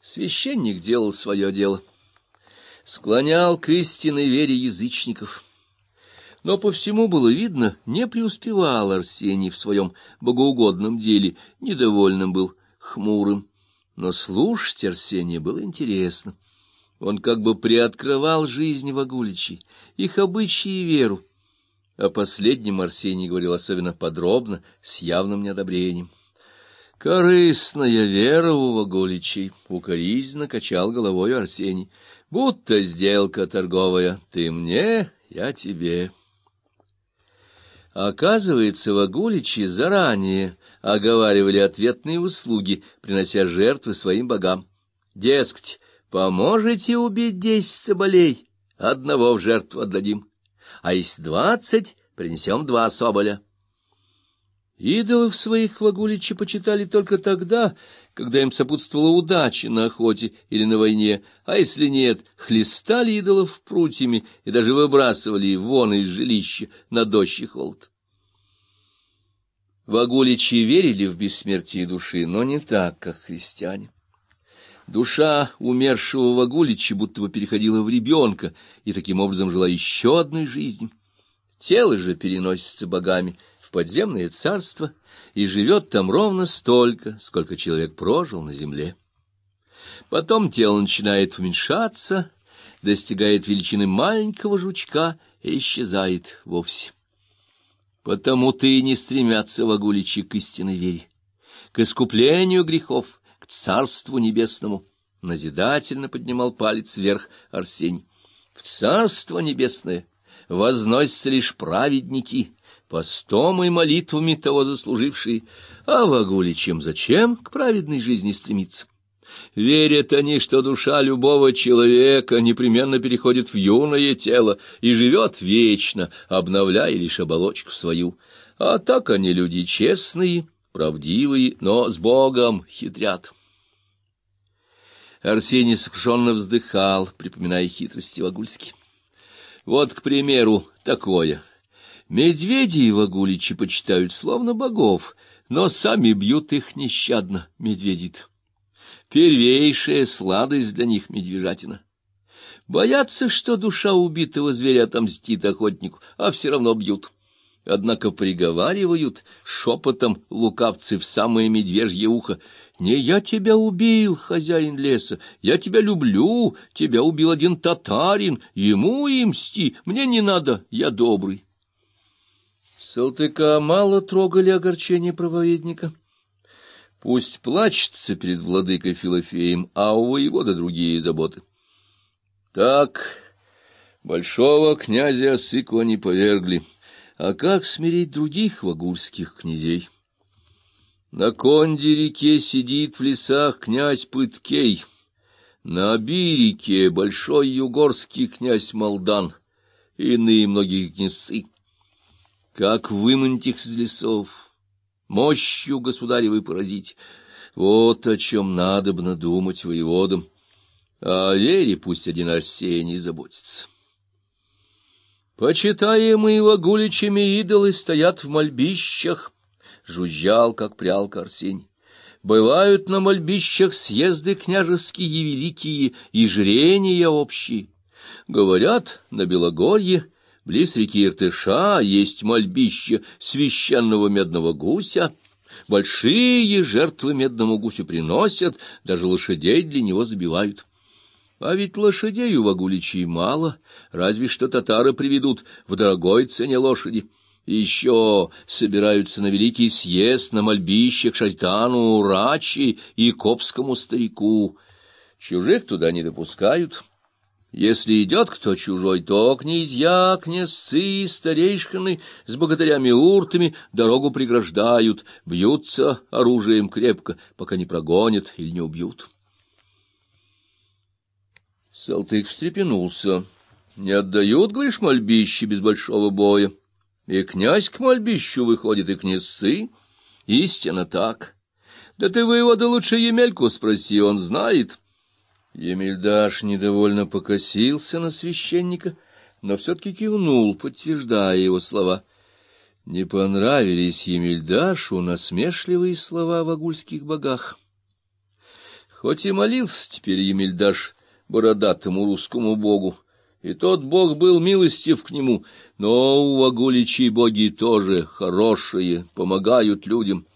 Священник делал свое дело. Склонял к истинной вере язычников. Но по всему было видно, не преуспевал Арсений в своем богоугодном деле, недовольным был, хмурым. Но слушать Арсения было интересно. Он как бы приоткрывал жизнь Вагуличей, их обычаи и веру. О последнем Арсений говорил особенно подробно, с явным неодобрением. Корыстная вера у Вагуличей, укоризненно качал головой Арсений. Будто сделка торговая, ты мне, я тебе. Оказывается, Вагуличи заранее оговаривали ответные услуги, принося жертвы своим богам. Дескать, поможете убить десять соболей, одного в жертву отдадим а если двадцать, принесем два соболя. Идолов своих вагуличи почитали только тогда, когда им сопутствовала удача на охоте или на войне, а если нет, хлестали идолов прутьями и даже выбрасывали вон из жилища на дождь и холод. Вагуличи верили в бессмертие души, но не так, как христиане. Душа умершего Вагулича будто бы переходила в ребенка и таким образом жила еще одной жизнью. Тело же переносится богами в подземное царство и живет там ровно столько, сколько человек прожил на земле. Потом тело начинает уменьшаться, достигает величины маленького жучка и исчезает вовсе. Потому-то и не стремятся вагуличи к истинной вере, к искуплению грехов, царству небесному, назидательно поднимал палец вверх Арсений. В царство небесное возносятся лишь праведники, постом и молитвами того заслужившие, а вагуличем зачем к праведной жизни стремиться? Верят они, что душа любого человека непременно переходит в юное тело и живет вечно, обновляя лишь оболочку свою. А так они люди честные, правдивые, но с Богом хитрят. Арсений сокрушенно вздыхал, припоминая хитрости Вагульски. Вот, к примеру, такое. Медведи и Вагуличи почитают словно богов, но сами бьют их нещадно, медведит. Первейшая сладость для них медвежатина. Боятся, что душа убитого зверя отомстит охотнику, а все равно бьют. Однако приговаривают шепотом лукавцы в самое медвежье ухо. «Не я тебя убил, хозяин леса, я тебя люблю, тебя убил один татарин, ему и мсти, мне не надо, я добрый». Салтыка мало трогали огорчение проповедника. Пусть плачется перед владыкой Филофеем, а у воевода другие заботы. Так, большого князя Сыква не повергли. А как смирить других вагурских князей? На Конде-реке сидит в лесах князь Пыткей, на Аби-реке большой югорский князь Молдан, иные многие князцы. Как выманить их из лесов, мощью государевой поразить, вот о чем надо бы надумать воеводам, а о вере пусть один Арсений заботится. Почитаемые вагуличами идолы стоят в мольбищах, жужжал, как прялка Арсень. Бывают на мольбищах съезды княжеские великие, и жрения общие. Говорят, на Белогорье, близ реки Иртыша, есть мольбище священного медного гуся. Большие жертвы медному гусю приносят, даже лошадей для него забивают. А ведь лошадей у Вагуличей мало, разве что татары приведут в дорогой цене лошади. Еще собираются на великий съезд на мольбище к шайтану Рачи и копскому старику. Чужих туда не допускают. Если идет кто чужой, то князья, князцы, старейшины с богатырями-уртами дорогу преграждают, бьются оружием крепко, пока не прогонят или не убьют. Салтык встрепенулся. Не отдают, говоришь, мольбище без большого боя. И князь к мольбищу выходит, и князцы. Истинно так. Да ты воевода лучше Емельку спроси, он знает. Емельдаш недовольно покосился на священника, но все-таки кивнул, подтверждая его слова. Не понравились Емельдашу насмешливые слова о вагульских богах. Хоть и молился теперь Емельдаш бородатому русскому богу, и тот бог был милостив к нему, но у Агуличей боги тоже хорошие, помогают людям,